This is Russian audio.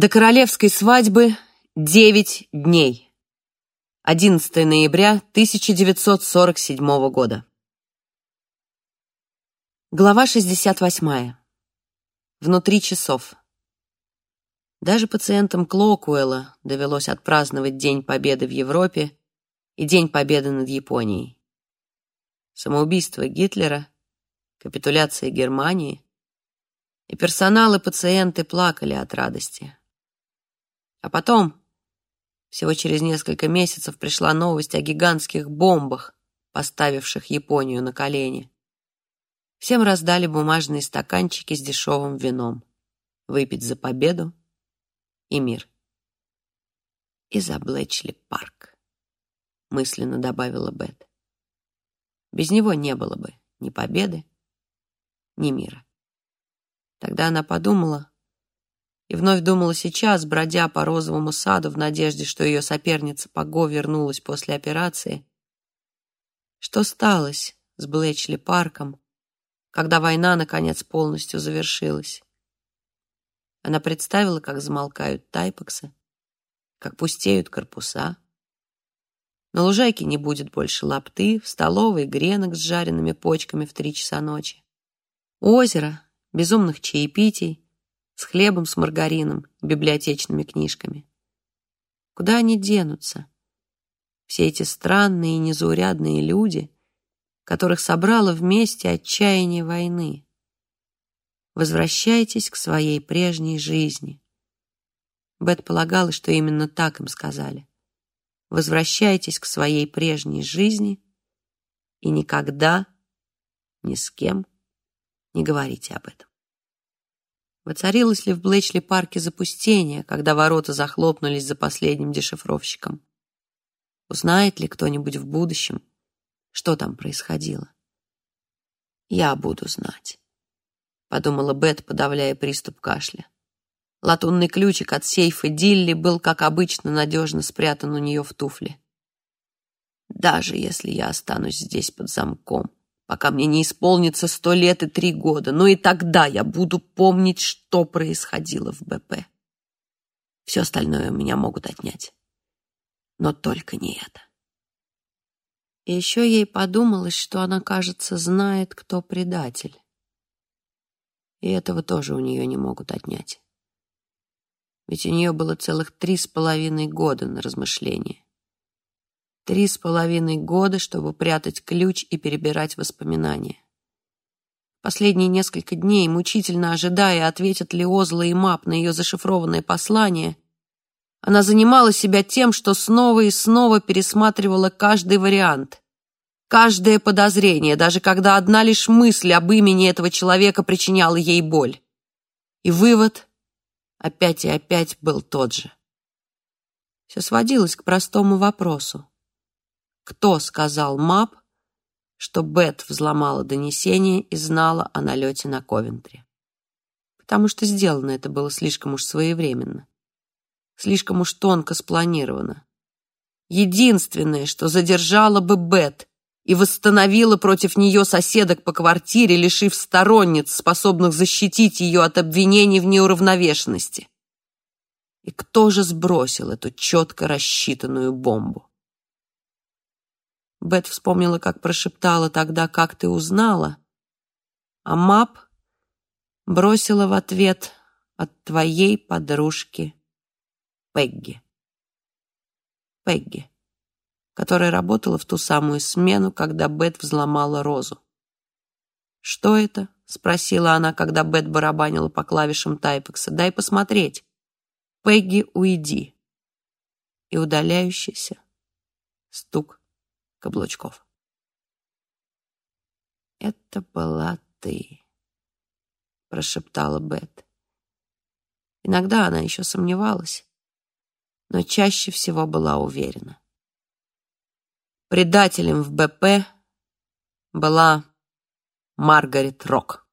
До королевской свадьбы девять дней. 11 ноября 1947 года. Глава 68. Внутри часов. Даже пациентам Клокуэлла довелось отпраздновать День Победы в Европе и День Победы над Японией. Самоубийство Гитлера, капитуляция Германии, и персонал и пациенты плакали от радости. А потом, всего через несколько месяцев, пришла новость о гигантских бомбах, поставивших Японию на колени. Всем раздали бумажные стаканчики с дешевым вином. Выпить за победу и мир. И за Блэчли парк, мысленно добавила Бет. Без него не было бы ни победы, ни мира. Тогда она подумала, и вновь думала сейчас, бродя по розовому саду в надежде, что ее соперница Паго вернулась после операции. Что сталось с Блэчли парком, когда война, наконец, полностью завершилась? Она представила, как замолкают тайпексы, как пустеют корпуса. На лужайке не будет больше лапты, в столовой гренок с жареными почками в три часа ночи. Озеро, безумных чаепитий, с хлебом с маргарином, библиотечными книжками. Куда они денутся? Все эти странные и незаурядные люди, которых собрало вместе отчаяние войны. Возвращайтесь к своей прежней жизни. Бет полагала, что именно так им сказали. Возвращайтесь к своей прежней жизни и никогда ни с кем не говорите об этом. Воцарилось ли в Блэчли-парке запустение, когда ворота захлопнулись за последним дешифровщиком? Узнает ли кто-нибудь в будущем, что там происходило? «Я буду знать», — подумала Бет, подавляя приступ кашля. Латунный ключик от сейфа Дилли был, как обычно, надежно спрятан у нее в туфле. «Даже если я останусь здесь под замком», пока мне не исполнится сто лет и три года. Но и тогда я буду помнить, что происходило в БП. Все остальное у меня могут отнять. Но только не это. И еще ей подумалось, что она, кажется, знает, кто предатель. И этого тоже у нее не могут отнять. Ведь у нее было целых три с половиной года на размышление. Три с половиной года, чтобы прятать ключ и перебирать воспоминания. Последние несколько дней, мучительно ожидая, ответят ли Озла и Мап на ее зашифрованное послание, она занимала себя тем, что снова и снова пересматривала каждый вариант, каждое подозрение, даже когда одна лишь мысль об имени этого человека причиняла ей боль. И вывод опять и опять был тот же. Все сводилось к простому вопросу кто сказал МАП, что Бет взломала донесение и знала о налете на Ковентри. Потому что сделано это было слишком уж своевременно, слишком уж тонко спланировано. Единственное, что задержало бы Бет и восстановило против нее соседок по квартире, лишив сторонниц, способных защитить ее от обвинений в неуравновешенности. И кто же сбросил эту четко рассчитанную бомбу? Бет вспомнила, как прошептала тогда, как ты узнала. А Мап бросила в ответ от твоей подружки Пегги. Пегги, которая работала в ту самую смену, когда Бет взломала розу. «Что это?» — спросила она, когда Бет барабанила по клавишам Тайпекса. «Дай посмотреть». «Пегги, уйди». И удаляющийся стук каблучков. «Это была ты», — прошептала Бет. Иногда она еще сомневалась, но чаще всего была уверена. Предателем в БП была Маргарет Рок.